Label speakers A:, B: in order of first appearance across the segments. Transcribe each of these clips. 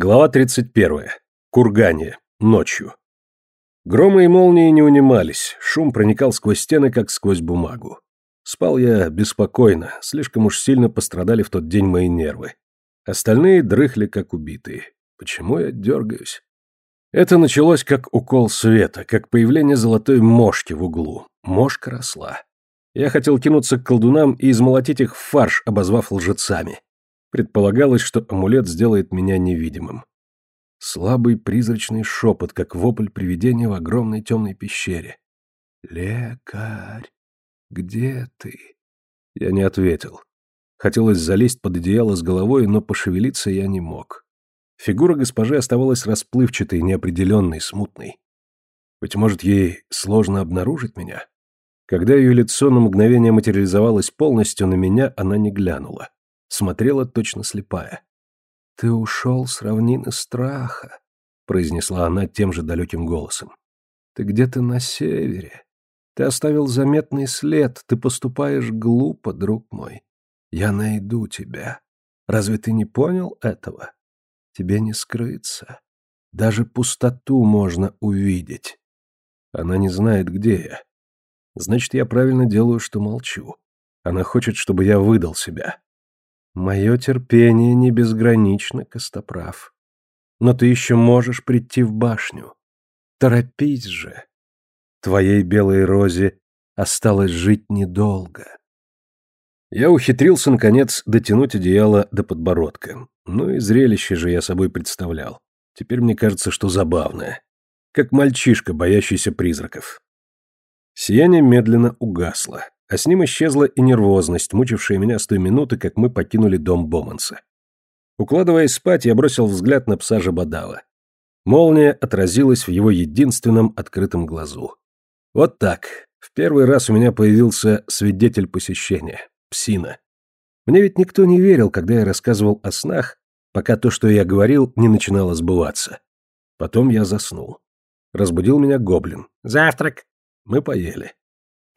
A: Глава 31. Кургане. Ночью. Громы и молнии не унимались, шум проникал сквозь стены, как сквозь бумагу. Спал я беспокойно, слишком уж сильно пострадали в тот день мои нервы. Остальные дрыхли, как убитые. Почему я дергаюсь? Это началось как укол света, как появление золотой мошки в углу. Мошка росла. Я хотел кинуться к колдунам и измолотить их в фарш, обозвав лжецами. Предполагалось, что амулет сделает меня невидимым. Слабый призрачный шепот, как вопль привидения в огромной темной пещере. «Лекарь, где ты?» Я не ответил. Хотелось залезть под одеяло с головой, но пошевелиться я не мог. Фигура госпожи оставалась расплывчатой, неопределенной, смутной. Быть может, ей сложно обнаружить меня? Когда ее лицо на мгновение материализовалось полностью, на меня она не глянула смотрела точно слепая. «Ты ушел с равнины страха», — произнесла она тем же далеким голосом. «Ты где-то на севере. Ты оставил заметный след, ты поступаешь глупо, друг мой. Я найду тебя. Разве ты не понял этого? Тебе не скрыться. Даже пустоту можно увидеть. Она не знает, где я. Значит, я правильно делаю, что молчу. Она хочет, чтобы я выдал себя. Мое терпение не безгранично, Костоправ. Но ты еще можешь прийти в башню. Торопись же. Твоей белой розе осталось жить недолго. Я ухитрился, наконец, дотянуть одеяло до подбородка. Ну и зрелище же я собой представлял. Теперь мне кажется, что забавное. Как мальчишка, боящийся призраков. Сияние медленно угасло а с ним исчезла и нервозность, мучившая меня с той минуты, как мы покинули дом Боманса. Укладываясь спать, я бросил взгляд на пса Жабадала. Молния отразилась в его единственном открытом глазу. Вот так. В первый раз у меня появился свидетель посещения. Псина. Мне ведь никто не верил, когда я рассказывал о снах, пока то, что я говорил, не начинало сбываться. Потом я заснул. Разбудил меня гоблин. «Завтрак». Мы поели.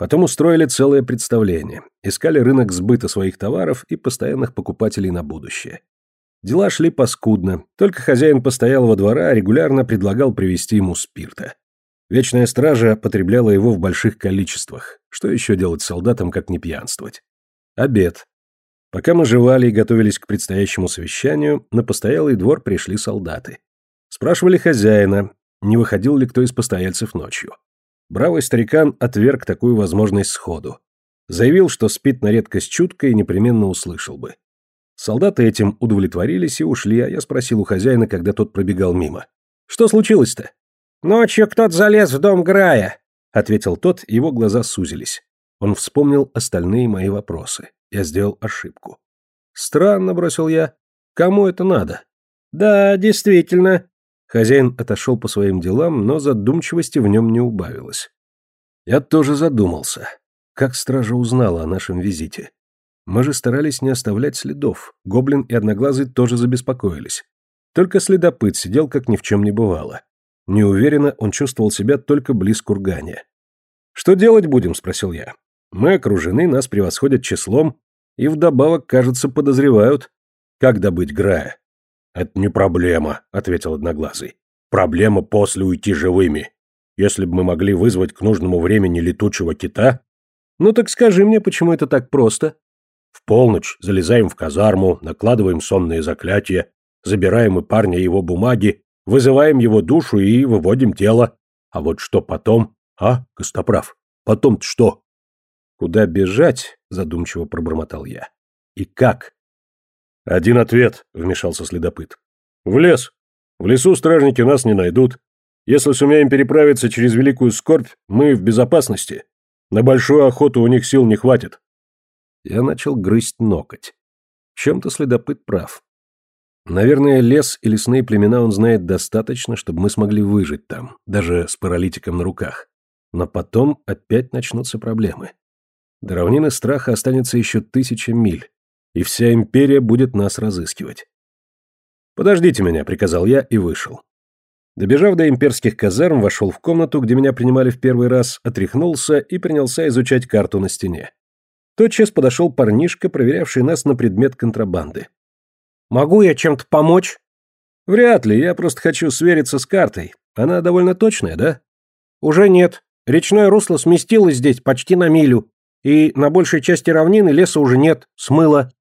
A: Потом устроили целое представление, искали рынок сбыта своих товаров и постоянных покупателей на будущее. Дела шли паскудно, только хозяин постоялого двора регулярно предлагал привезти ему спирта. Вечная стража потребляла его в больших количествах. Что еще делать солдатам, как не пьянствовать? Обед. Пока мы жевали и готовились к предстоящему совещанию, на постоялый двор пришли солдаты. Спрашивали хозяина, не выходил ли кто из постояльцев ночью. Бравый старикан отверг такую возможность сходу. Заявил, что спит на редкость чутко и непременно услышал бы. Солдаты этим удовлетворились и ушли, а я спросил у хозяина, когда тот пробегал мимо. «Что случилось-то?» «Ночью кто-то залез в дом Грая», — ответил тот, его глаза сузились. Он вспомнил остальные мои вопросы. Я сделал ошибку. «Странно», — бросил я. «Кому это надо?» «Да, действительно», Хозяин отошел по своим делам, но задумчивости в нем не убавилось. Я тоже задумался. Как стража узнала о нашем визите? Мы же старались не оставлять следов. Гоблин и Одноглазый тоже забеспокоились. Только следопыт сидел, как ни в чем не бывало. Неуверенно он чувствовал себя только близ кургания. «Что делать будем?» – спросил я. «Мы окружены, нас превосходят числом, и вдобавок, кажется, подозревают. Как добыть Грая?» «Это не проблема», — ответил Одноглазый. «Проблема после уйти живыми. Если бы мы могли вызвать к нужному времени летучего кита...» «Ну так скажи мне, почему это так просто?» «В полночь залезаем в казарму, накладываем сонные заклятия, забираем у парня его бумаги, вызываем его душу и выводим тело. А вот что потом? А, Костоправ, потом-то что?» «Куда бежать?» — задумчиво пробормотал я. «И как?» «Один ответ», — вмешался следопыт. «В лес. В лесу стражники нас не найдут. Если сумеем переправиться через Великую Скорбь, мы в безопасности. На большую охоту у них сил не хватит». Я начал грызть ноготь. В чем-то следопыт прав. Наверное, лес и лесные племена он знает достаточно, чтобы мы смогли выжить там, даже с паралитиком на руках. Но потом опять начнутся проблемы. До равнины страха останется еще тысяча миль, и вся империя будет нас разыскивать. «Подождите меня», — приказал я и вышел. Добежав до имперских казарм, вошел в комнату, где меня принимали в первый раз, отряхнулся и принялся изучать карту на стене. Тотчас подошел парнишка, проверявший нас на предмет контрабанды. «Могу я чем-то помочь?» Вряд ли, я просто хочу свериться с картой. Она довольно точная, да?
B: Уже нет. Речное русло сместилось здесь почти на милю. И на большей части равнины леса уже нет, смыло.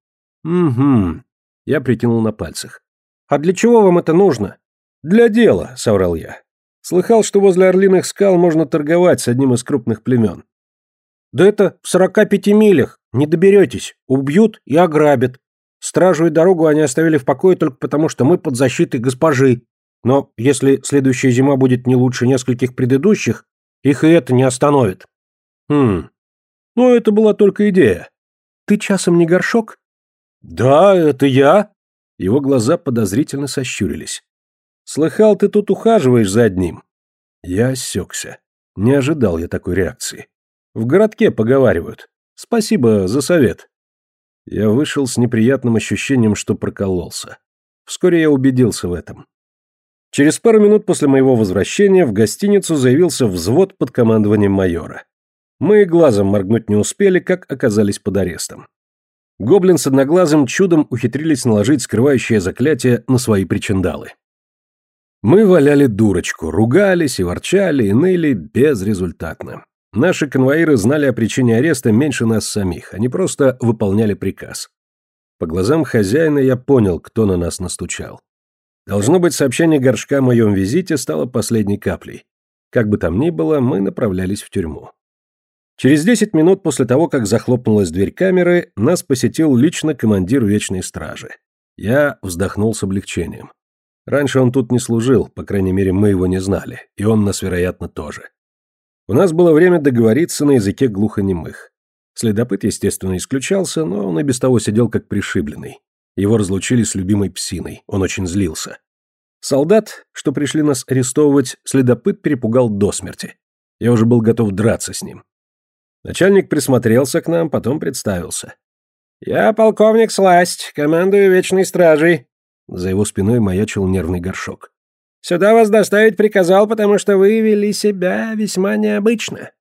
A: Угу. Я притянул на пальцах.
B: А для чего вам это нужно?
A: Для дела, соврал я. Слыхал, что возле Орлиных скал можно торговать с одним из крупных племен.
B: Да это в сорока пяти милях. Не доберетесь. Убьют и ограбят. Стражу и дорогу они оставили в покое только потому, что мы под защитой госпожи. Но если следующая зима будет не лучше нескольких предыдущих, их и это не остановит.
A: Хм. Ну, это была только идея. Ты часом не горшок?
B: Да, это я.
A: Его глаза подозрительно сощурились. Слыхал, ты тут ухаживаешь за одним. Я осекся. Не ожидал я такой реакции. В городке поговаривают. Спасибо за совет. Я вышел с неприятным ощущением, что прокололся. Вскоре я убедился в этом. Через пару минут после моего возвращения в гостиницу заявился взвод под командованием майора. Мы глазом моргнуть не успели, как оказались под арестом. Гоблин с одноглазым чудом ухитрились наложить скрывающее заклятие на свои причиндалы. Мы валяли дурочку, ругались и ворчали, и ныли безрезультатно. Наши конвоиры знали о причине ареста меньше нас самих, они просто выполняли приказ. По глазам хозяина я понял, кто на нас настучал. Должно быть, сообщение горшка о моем визите стало последней каплей. Как бы там ни было, мы направлялись в тюрьму. Через десять минут после того, как захлопнулась дверь камеры, нас посетил лично командир Вечной Стражи. Я вздохнул с облегчением. Раньше он тут не служил, по крайней мере, мы его не знали, и он нас, вероятно, тоже. У нас было время договориться на языке глухонемых. Следопыт, естественно, исключался, но он и без того сидел как пришибленный. Его разлучили с любимой псиной, он очень злился. Солдат, что пришли нас арестовывать, следопыт перепугал до смерти. Я уже был готов драться с ним. Начальник присмотрелся к нам, потом представился.
B: «Я полковник Сласть, командую Вечной Стражей».
A: За его спиной маячил нервный горшок.
B: Сюда вас доставить приказал, потому что вы вели себя весьма необычно».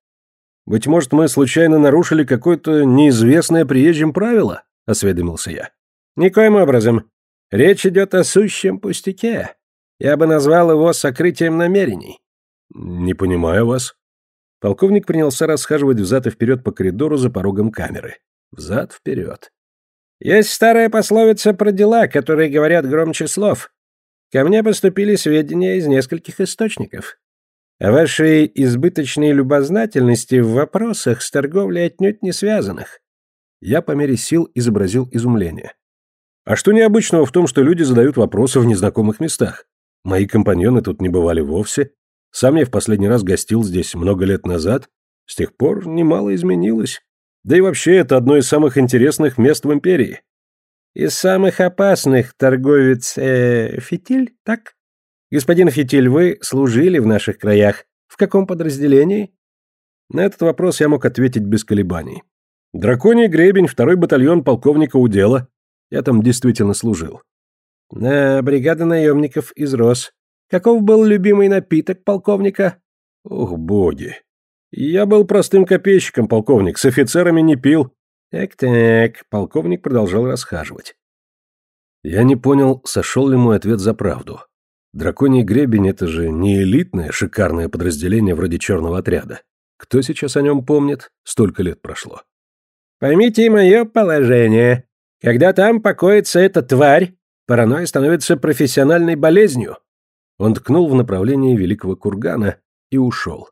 A: «Быть может, мы случайно нарушили какое-то неизвестное приезжим правило?» — осведомился я.
B: «Никоим образом. Речь идет о сущем пустяке. Я бы назвал его сокрытием намерений».
A: «Не понимаю вас». Полковник принялся расхаживать взад и вперед по коридору за порогом камеры. Взад-вперед.
B: «Есть старая пословица про дела, которые говорят громче слов. Ко мне поступили сведения из нескольких источников. О вашей избыточной любознательности в вопросах с торговлей отнюдь не связанных.
A: Я по мере сил изобразил изумление. А что необычного в том, что люди задают вопросы в незнакомых местах? Мои компаньоны тут не бывали вовсе. Сам я в последний раз гостил здесь много лет назад. С тех пор немало изменилось. Да и вообще, это одно из самых интересных мест в империи.
B: Из самых опасных торговец э, Фитиль, так? Господин Фитиль, вы служили в наших краях. В каком подразделении?
A: На этот вопрос я мог ответить без колебаний. Драконий гребень, второй батальон полковника Удела. Я там действительно служил.
B: На бригада наемников из Рос. Каков был любимый напиток полковника?
A: Ох, боги. Я был простым копейщиком, полковник, с офицерами не пил.
B: Так-так, полковник продолжал расхаживать.
A: Я не понял, сошел ли мой ответ за правду. Драконий гребень — это же не элитное, шикарное подразделение вроде черного отряда. Кто сейчас о нем помнит? Столько лет прошло.
B: Поймите мое положение. Когда там покоится эта тварь, паранойя становится профессиональной болезнью.
A: Он ткнул в направлении великого кургана и ушел.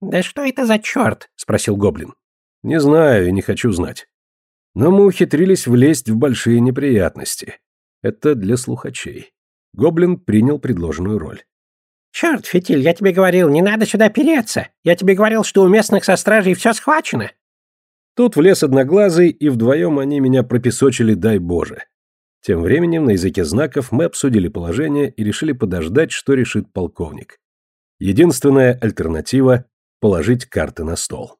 C: «Да что это за черт?» — спросил гоблин.
A: Не знаю и не хочу знать. Но мы ухитрились влезть в большие неприятности. Это для слухачей. Гоблин принял предложенную роль.
C: «Черт, Фитиль, я тебе говорил, не надо сюда переться. Я тебе говорил, что у местных со стражей все схвачено».
A: Тут влез одноглазый, и вдвоем они меня пропесочили, дай боже. Тем временем на языке знаков мы обсудили положение и решили подождать, что решит полковник. Единственная альтернатива – положить карты на стол.